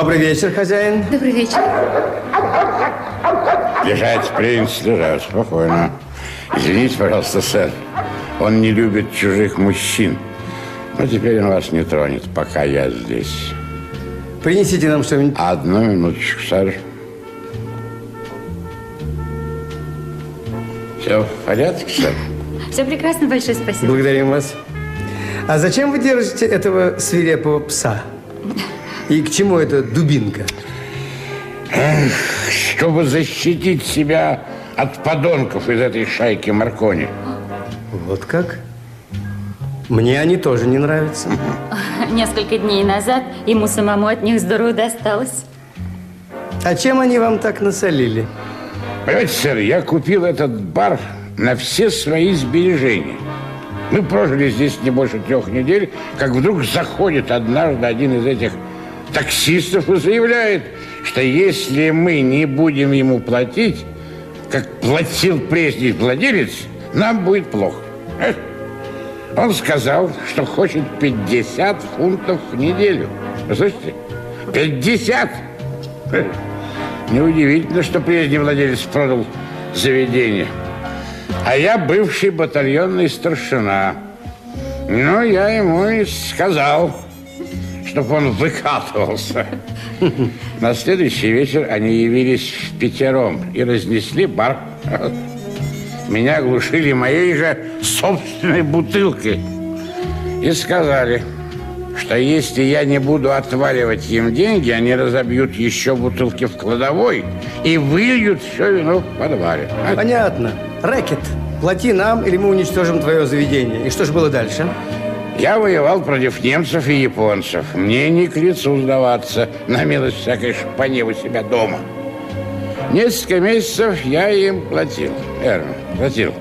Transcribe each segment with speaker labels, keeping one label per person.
Speaker 1: Добрый вечер, хозяин.
Speaker 2: Добрый вечер.
Speaker 3: Лежать, принц, лежать, спокойно. Извините, пожалуйста, сэр. Он не любит чужих мужчин. Но теперь он вас не тронет, пока я здесь.
Speaker 1: Принесите нам что-нибудь.
Speaker 3: Одну минуточку, сэр. Все в порядке, сэр?
Speaker 2: Все прекрасно, большое спасибо.
Speaker 1: Благодарим вас. А зачем вы держите этого свирепого пса? И к чему эта дубинка?
Speaker 3: Чтобы защитить себя от подонков из этой шайки Маркони.
Speaker 1: Вот как? Мне они тоже не нравятся.
Speaker 2: Несколько дней назад ему самому от них здорово досталось.
Speaker 1: А чем они вам так насолили?
Speaker 3: Понимаете, сэр, я купил этот бар на все свои сбережения. Мы прожили здесь не больше трех недель, как вдруг заходит однажды один из этих таксистов и заявляет, что если мы не будем ему платить, как платил прежний владелец, нам будет плохо. Он сказал, что хочет 50 фунтов в неделю. Слышите? 50! Неудивительно, что прежний владелец продал заведение. А я бывший батальонный старшина. Ну, я ему и сказал, чтобы он выкатывался. На следующий вечер они явились в пятером и разнесли бар. Меня оглушили моей же собственной бутылкой. И сказали, что если я не буду отваливать им деньги, они разобьют еще бутылки в кладовой и выльют все вино в подвале.
Speaker 1: Понятно. Рэкет. Плати нам, или мы уничтожим твое заведение. И что же было дальше?
Speaker 3: Я воевал против немцев и японцев. Мне не к лицу сдаваться на милость всякой шпане у себя дома. Несколько месяцев я им платил. Верно, платил.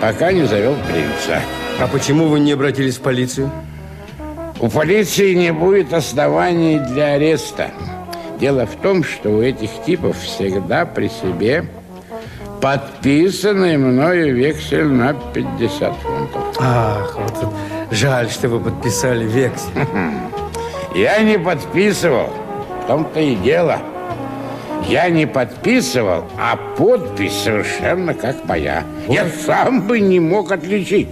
Speaker 3: Пока не завел принца.
Speaker 1: А почему вы не обратились в полицию?
Speaker 3: У полиции не будет оснований для ареста. Дело в том, что у этих типов всегда при себе подписанный мною вексель на 50 фунтов.
Speaker 1: Ах, вот жаль, что вы подписали вексель.
Speaker 3: Я не подписывал. В том-то и дело. Я не подписывал, а подпись совершенно как моя. Я сам бы не мог отличить.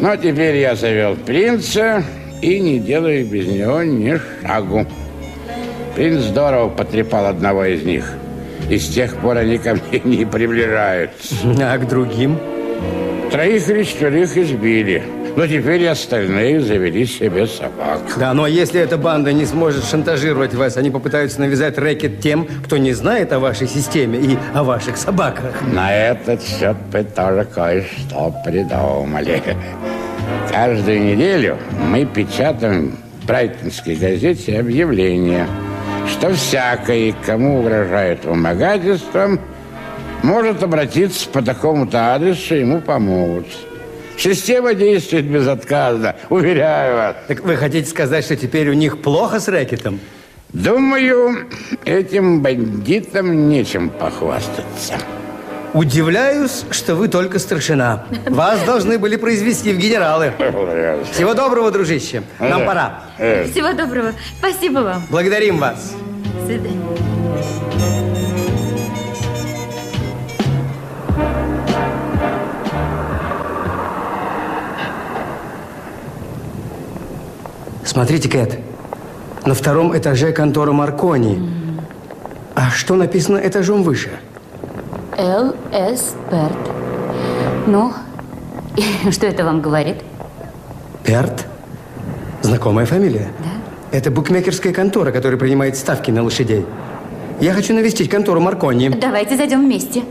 Speaker 3: Но теперь я завел принца и не делаю без него ни шагу. Принц здорово потрепал одного из них. И с тех пор они ко мне не приближаются.
Speaker 1: А к другим?
Speaker 3: Троих или четверых избили. Но теперь остальные завели себе собак.
Speaker 1: Да, но если эта банда не сможет шантажировать вас, они попытаются навязать рэкет тем, кто не знает о вашей системе и о ваших собаках.
Speaker 3: На этот счет мы тоже кое-что придумали. Каждую неделю мы печатаем в Брайтонской газете объявление, что всякий, кому угрожает вымогательством, может обратиться по такому-то адресу, ему помогут. Система действует безотказно, уверяю вас.
Speaker 1: Так вы хотите сказать, что теперь у них плохо с рэкетом?
Speaker 3: Думаю, этим бандитам нечем похвастаться.
Speaker 1: Удивляюсь, что вы только старшина. Вас должны были произвести в генералы. Всего доброго, дружище. Нам пора.
Speaker 2: Всего доброго. Спасибо вам.
Speaker 1: Благодарим вас.
Speaker 2: До свидания.
Speaker 1: Смотрите, Кэт. На втором этаже контора Маркони. А что написано этажом выше?
Speaker 2: Л. С. Перт. Ну, что это вам говорит?
Speaker 1: Перт? Знакомая фамилия?
Speaker 2: Да.
Speaker 1: Это букмекерская контора, которая принимает ставки на лошадей. Я хочу навестить контору Маркони.
Speaker 2: Давайте зайдем вместе.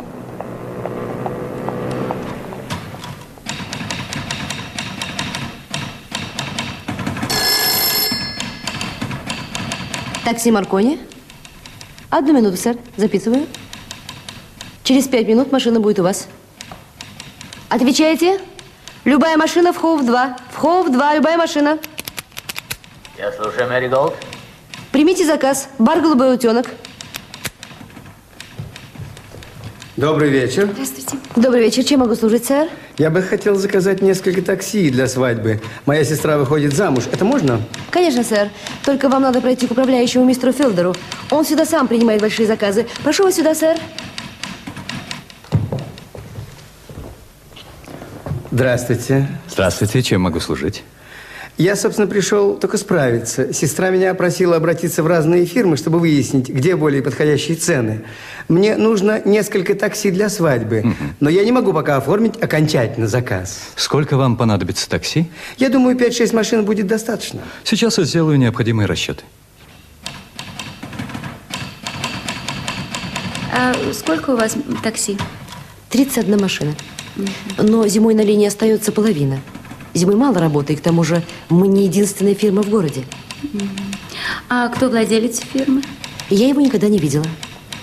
Speaker 4: Такси Маркони. Одну минуту, сэр. Записываю. Через пять минут машина будет у вас. Отвечаете? Любая машина в Хоув-2. В Хоув-2 любая машина.
Speaker 5: Я слушаю, Мэри Голд.
Speaker 4: Примите заказ. Бар «Голубой утенок».
Speaker 1: Добрый вечер.
Speaker 2: Здравствуйте.
Speaker 4: Добрый вечер. Чем могу служить, сэр?
Speaker 1: Я бы хотел заказать несколько такси для свадьбы. Моя сестра выходит замуж. Это можно?
Speaker 4: Конечно, сэр. Только вам надо пройти к управляющему мистеру Филдеру. Он сюда сам принимает большие заказы. Прошу вас сюда, сэр.
Speaker 1: Здравствуйте.
Speaker 6: Здравствуйте, чем могу служить?
Speaker 1: Я, собственно, пришел только справиться. Сестра меня просила обратиться в разные фирмы, чтобы выяснить, где более подходящие цены. Мне нужно несколько такси для свадьбы, но я не могу пока оформить окончательно заказ.
Speaker 6: Сколько вам понадобится такси?
Speaker 1: Я думаю, 5-6 машин будет достаточно.
Speaker 6: Сейчас я сделаю необходимые расчеты.
Speaker 2: А сколько у вас такси?
Speaker 4: 31 машина. Но зимой на линии остается половина. Зимой мало работы, и к тому же мы не единственная фирма в городе.
Speaker 2: А кто владелец фирмы?
Speaker 4: Я его никогда не видела.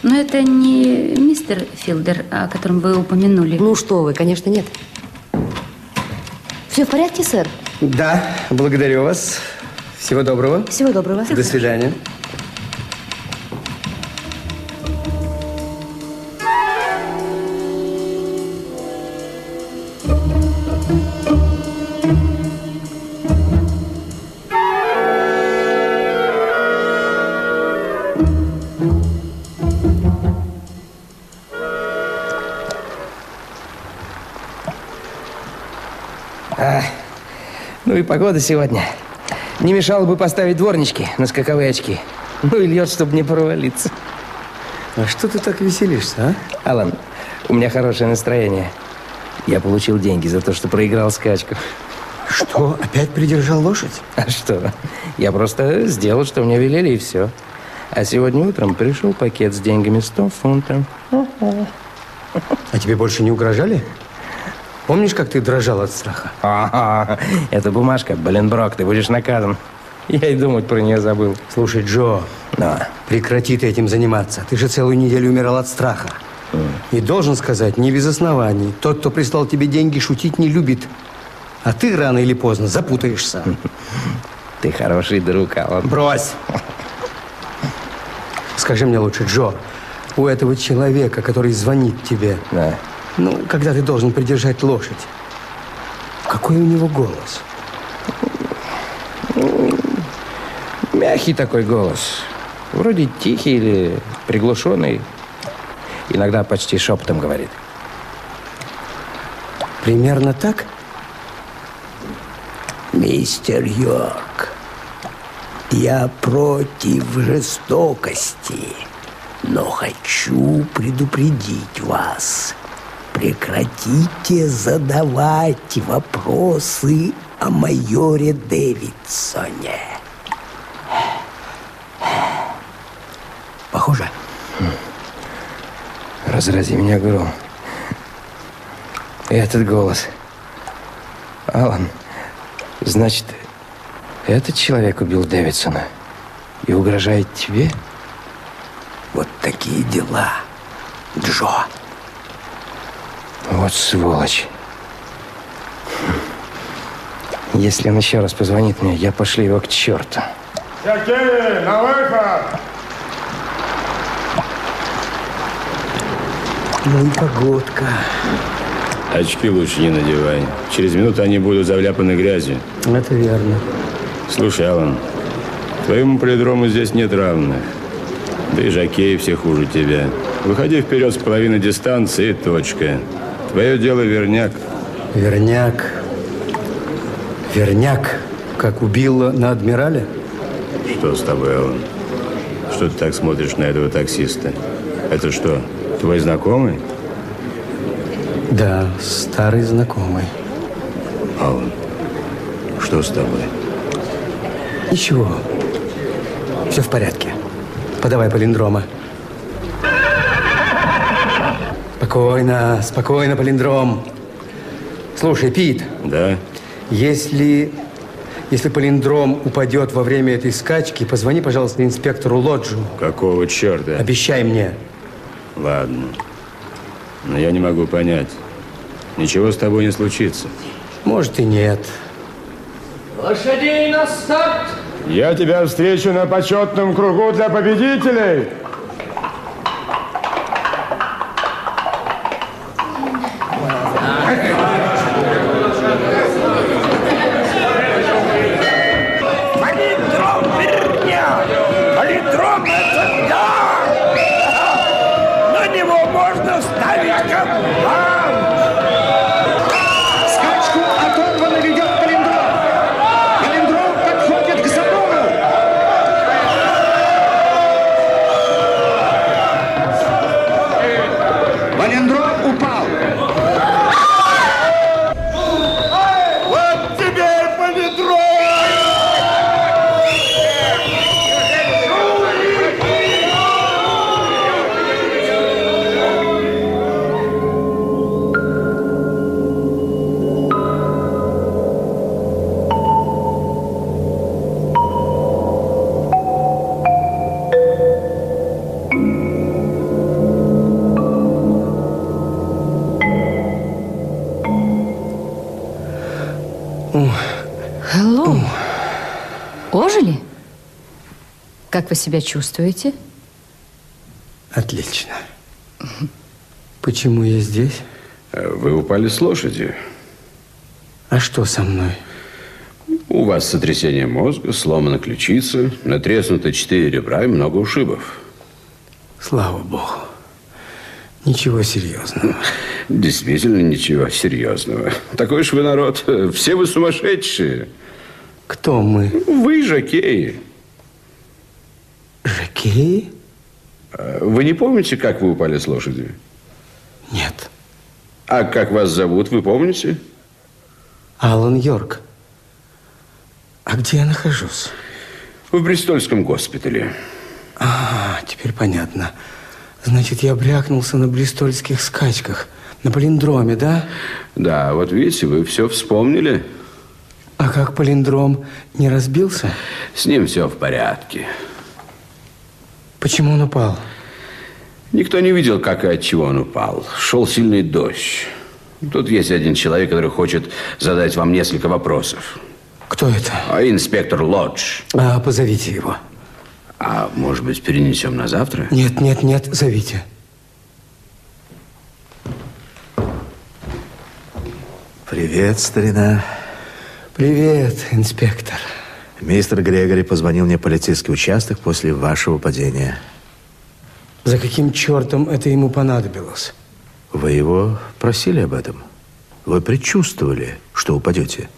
Speaker 2: Но это не мистер Филдер, о котором вы упомянули.
Speaker 4: Ну что вы, конечно, нет. Все в порядке, сэр?
Speaker 1: Да, благодарю вас. Всего доброго.
Speaker 4: Всего доброго.
Speaker 1: До свидания.
Speaker 7: И погода сегодня. Не мешало бы поставить дворнички на скаковые очки. Ну и льет, чтобы не провалиться.
Speaker 1: А что ты так веселишься, а?
Speaker 7: Алан, у меня хорошее настроение. Я получил деньги за то, что проиграл скачку.
Speaker 1: Что, опять придержал лошадь?
Speaker 7: А что? Я просто сделал, что мне велели, и все. А сегодня утром пришел пакет с деньгами 100 фунтов.
Speaker 1: А тебе больше не угрожали? Помнишь, как ты дрожал от страха?
Speaker 7: Ага, это бумажка, Баленброк, ты будешь наказан. Я и думать про нее забыл.
Speaker 1: Слушай, Джо,
Speaker 7: Да.
Speaker 1: прекрати ты этим заниматься. Ты же целую неделю умирал от страха. И должен сказать, не без оснований. Тот, кто прислал тебе деньги, шутить не любит. А ты рано или поздно запутаешься.
Speaker 7: Ты хороший друг, Алан.
Speaker 1: Брось! Скажи мне лучше, Джо, у этого человека, который звонит тебе,
Speaker 7: Да.
Speaker 1: Ну, когда ты должен придержать лошадь, какой у него голос?
Speaker 7: Мягкий такой голос. Вроде тихий или приглушенный. Иногда почти шепотом говорит.
Speaker 1: Примерно так?
Speaker 8: Мистер Йорк, я против жестокости, но хочу предупредить вас. Прекратите задавать вопросы о майоре Дэвидсоне. Похоже?
Speaker 7: Разрази меня гром. Этот голос. Алан, значит, этот человек убил Дэвидсона и угрожает тебе?
Speaker 8: Вот такие дела, Джо.
Speaker 7: Вот сволочь. Если он еще раз позвонит мне, я пошлю его к черту.
Speaker 3: Сергей, на выход!
Speaker 8: Ну и погодка.
Speaker 9: Очки лучше не надевай. Через минуту они будут заляпаны грязью.
Speaker 1: Это верно.
Speaker 9: Слушай, Алан, твоему полидрому здесь нет равных. Да и жокеи все хуже тебя. Выходи вперед с половины дистанции и точка. Твое дело верняк.
Speaker 1: Верняк. Верняк, как убила на адмирале?
Speaker 9: Что с тобой, Алан? Что ты так смотришь на этого таксиста? Это что, твой знакомый?
Speaker 1: Да, старый знакомый.
Speaker 9: Алан, что с тобой?
Speaker 1: Ничего. Все в порядке. Подавай полиндрома. Спокойно, спокойно, полиндром. Слушай, Пит,
Speaker 9: Да?
Speaker 1: если, если полиндром упадет во время этой скачки, позвони, пожалуйста, инспектору Лоджу.
Speaker 9: Какого черта?
Speaker 1: Обещай мне.
Speaker 9: Ладно. Но я не могу понять. Ничего с тобой не случится.
Speaker 1: Может и нет.
Speaker 3: Я тебя встречу на почетном кругу для победителей.
Speaker 2: Hello. Ожили? Как вы себя чувствуете?
Speaker 1: Отлично. Почему я здесь?
Speaker 9: Вы упали с лошади.
Speaker 1: А что со мной?
Speaker 9: У вас сотрясение мозга, сломана ключица, натреснуто четыре ребра и много ушибов.
Speaker 1: Слава богу. Ничего серьезного.
Speaker 9: Действительно ничего серьезного. Такой уж вы народ. Все вы сумасшедшие.
Speaker 1: Кто мы?
Speaker 9: Вы жокеи.
Speaker 1: Жокеи?
Speaker 9: А Вы не помните, как вы упали с лошади?
Speaker 1: Нет.
Speaker 9: А как вас зовут, вы помните?
Speaker 1: Алан Йорк. А где я нахожусь?
Speaker 9: В Бристольском госпитале.
Speaker 1: А, теперь понятно. Значит, я брякнулся на бристольских скачках. На полиндроме, да?
Speaker 9: Да, вот видите, вы все вспомнили.
Speaker 1: А как полиндром не разбился?
Speaker 9: С ним все в порядке.
Speaker 1: Почему он упал?
Speaker 9: Никто не видел, как и от чего он упал. Шел сильный дождь. Тут есть один человек, который хочет задать вам несколько вопросов.
Speaker 1: Кто это?
Speaker 9: А инспектор Лодж.
Speaker 1: А, позовите его.
Speaker 9: А может быть, перенесем на завтра?
Speaker 1: Нет, нет, нет, зовите.
Speaker 10: Привет, старина.
Speaker 1: Привет, инспектор.
Speaker 10: Мистер Грегори позвонил мне в полицейский участок после вашего падения.
Speaker 1: За каким чертом это ему понадобилось?
Speaker 10: Вы его просили об этом? Вы предчувствовали, что упадете?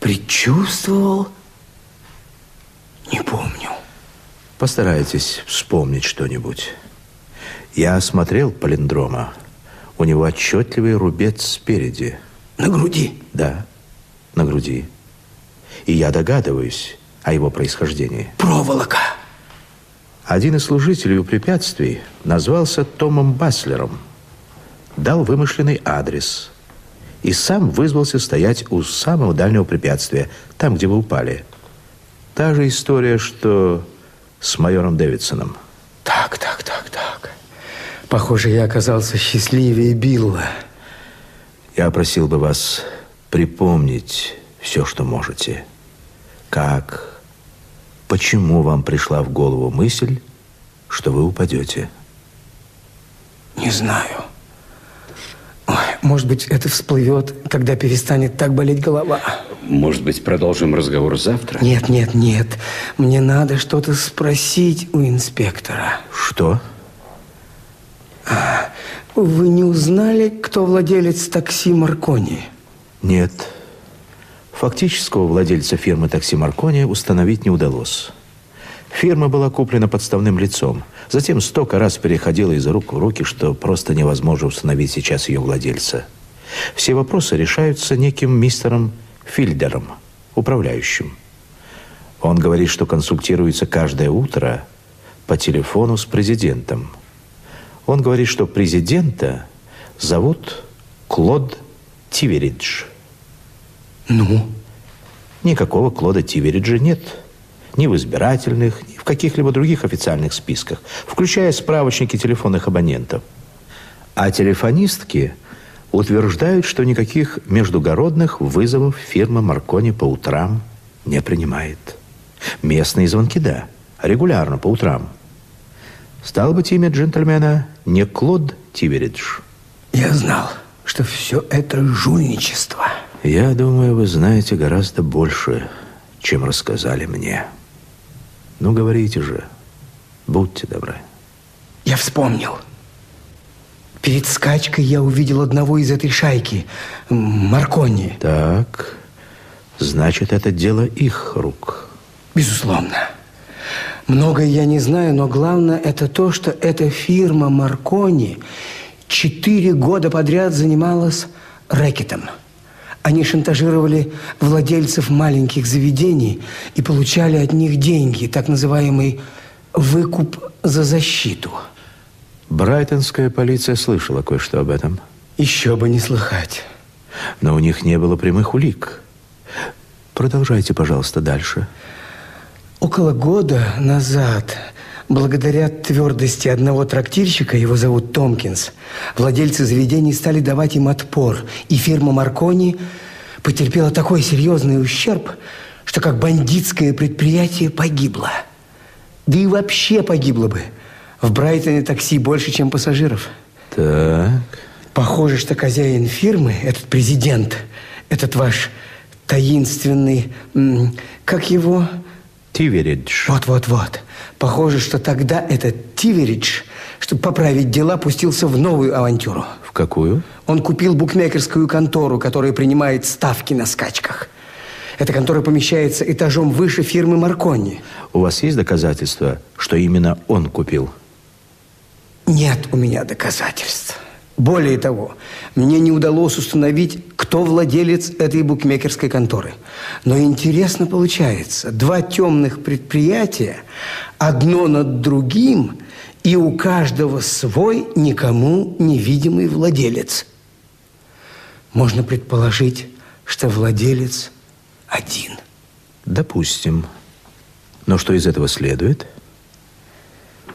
Speaker 1: Предчувствовал? Не помню.
Speaker 10: Постарайтесь вспомнить что-нибудь. Я осмотрел полиндрома. У него отчетливый рубец спереди.
Speaker 1: На груди?
Speaker 10: Да, на груди. И я догадываюсь о его происхождении.
Speaker 1: Проволока.
Speaker 10: Один из служителей у препятствий назвался Томом Баслером, дал вымышленный адрес и сам вызвался стоять у самого дальнего препятствия, там, где вы упали. Та же история, что с майором Дэвидсоном.
Speaker 1: Так, так, так, так. Похоже, я оказался счастливее Билла.
Speaker 10: Я просил бы вас припомнить все, что можете. Как, почему вам пришла в голову мысль, что вы упадете?
Speaker 1: Не знаю. Ой, может быть, это всплывет, когда перестанет так болеть голова.
Speaker 9: Может быть, продолжим разговор завтра?
Speaker 1: Нет, нет, нет. Мне надо что-то спросить у инспектора.
Speaker 10: Что?
Speaker 1: А, вы не узнали, кто владелец такси Маркони?
Speaker 10: Нет. Фактического владельца фирмы такси Маркони установить не удалось. Фирма была куплена подставным лицом. Затем столько раз переходила из рук в руки, что просто невозможно установить сейчас ее владельца. Все вопросы решаются неким мистером Фильдером, управляющим. Он говорит, что консультируется каждое утро по телефону с президентом. Он говорит, что президента зовут Клод Тиверидж.
Speaker 1: Ну?
Speaker 10: Никакого Клода Тивериджа нет. Ни в избирательных, ни в каких-либо других официальных списках, включая справочники телефонных абонентов. А телефонистки утверждают, что никаких междугородных вызовов фирма Маркони по утрам не принимает. Местные звонки – да, регулярно, по утрам. Стало быть, имя джентльмена не Клод Тиверидж.
Speaker 1: Я знал, что все это жульничество.
Speaker 10: Я думаю, вы знаете гораздо больше, чем рассказали мне. Ну, говорите же. Будьте добры.
Speaker 1: Я вспомнил. Перед скачкой я увидел одного из этой шайки, Маркони.
Speaker 10: Так, значит, это дело их рук.
Speaker 1: Безусловно. Многое я не знаю, но главное это то, что эта фирма Маркони четыре года подряд занималась рэкетом. Они шантажировали владельцев маленьких заведений и получали от них деньги, так называемый выкуп за защиту.
Speaker 10: Брайтонская полиция слышала кое-что об этом.
Speaker 1: Еще бы не слыхать.
Speaker 10: Но у них не было прямых улик. Продолжайте, пожалуйста, дальше.
Speaker 1: Около года назад, благодаря твердости одного трактирщика, его зовут Томкинс, владельцы заведений стали давать им отпор, и фирма Маркони потерпела такой серьезный ущерб, что как бандитское предприятие погибло. Да и вообще погибло бы. В Брайтоне такси больше, чем пассажиров.
Speaker 10: Так.
Speaker 1: Похоже, что хозяин фирмы, этот президент, этот ваш таинственный, как его...
Speaker 10: Тиверидж.
Speaker 1: Вот-вот-вот. Похоже, что тогда этот Тиверидж, чтобы поправить дела, пустился в новую авантюру.
Speaker 10: В какую?
Speaker 1: Он купил букмекерскую контору, которая принимает ставки на скачках. Эта контора помещается этажом выше фирмы Маркони.
Speaker 10: У вас есть доказательства, что именно он купил?
Speaker 1: Нет у меня доказательств. Более того, мне не удалось установить, кто владелец этой букмекерской конторы. Но интересно получается, два темных предприятия, одно над другим, и у каждого свой никому невидимый владелец. Можно предположить, что владелец один.
Speaker 10: Допустим. Но что из этого следует?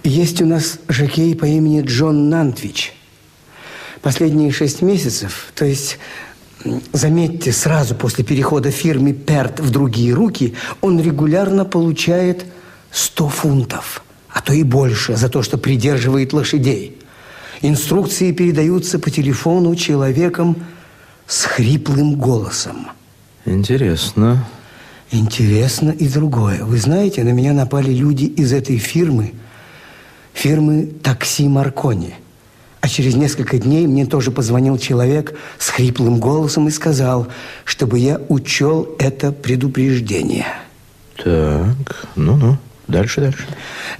Speaker 1: Есть у нас жокей по имени Джон Нантвич – Последние шесть месяцев, то есть, заметьте, сразу после перехода фирмы Перт в другие руки, он регулярно получает 100 фунтов, а то и больше, за то, что придерживает лошадей. Инструкции передаются по телефону человеком с хриплым голосом.
Speaker 10: Интересно.
Speaker 1: Интересно и другое. Вы знаете, на меня напали люди из этой фирмы, фирмы «Такси Маркони». А через несколько дней мне тоже позвонил человек с хриплым голосом и сказал, чтобы я учел это предупреждение.
Speaker 10: Так, ну-ну, дальше, дальше.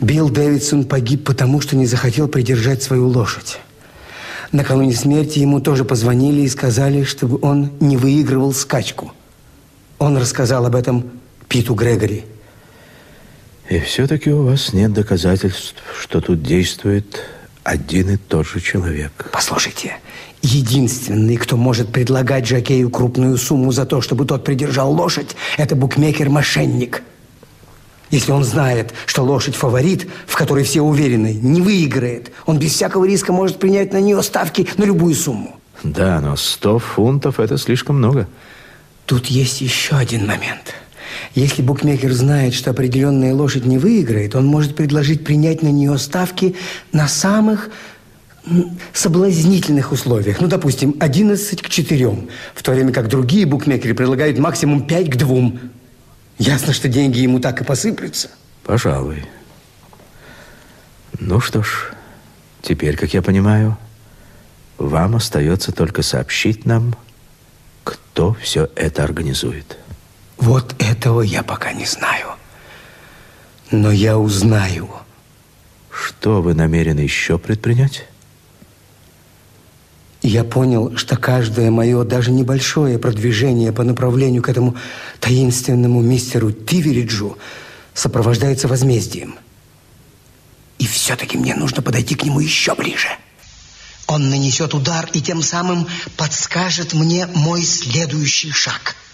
Speaker 1: Билл Дэвидсон погиб потому, что не захотел придержать свою лошадь. Накануне смерти ему тоже позвонили и сказали, чтобы он не выигрывал скачку. Он рассказал об этом Питу Грегори.
Speaker 10: И все-таки у вас нет доказательств, что тут действует один и тот же человек.
Speaker 1: Послушайте, единственный, кто может предлагать Жакею крупную сумму за то, чтобы тот придержал лошадь, это букмекер-мошенник. Если он знает, что лошадь фаворит, в которой все уверены, не выиграет, он без всякого риска может принять на нее ставки на любую сумму.
Speaker 10: Да, но 100 фунтов – это слишком много.
Speaker 1: Тут есть еще один момент – если букмекер знает, что определенная лошадь не выиграет, он может предложить принять на нее ставки на самых соблазнительных условиях. Ну, допустим, 11 к 4, в то время как другие букмекеры предлагают максимум 5 к 2. Ясно, что деньги ему так и посыплются.
Speaker 10: Пожалуй. Ну что ж, теперь, как я понимаю, вам остается только сообщить нам, кто все это организует.
Speaker 1: Вот этого я пока не знаю. Но я узнаю.
Speaker 10: Что вы намерены еще предпринять?
Speaker 1: Я понял, что каждое мое, даже небольшое продвижение по направлению к этому таинственному мистеру Тивериджу сопровождается возмездием. И все-таки мне нужно подойти к нему еще ближе. Он нанесет удар и тем самым подскажет мне мой следующий шаг –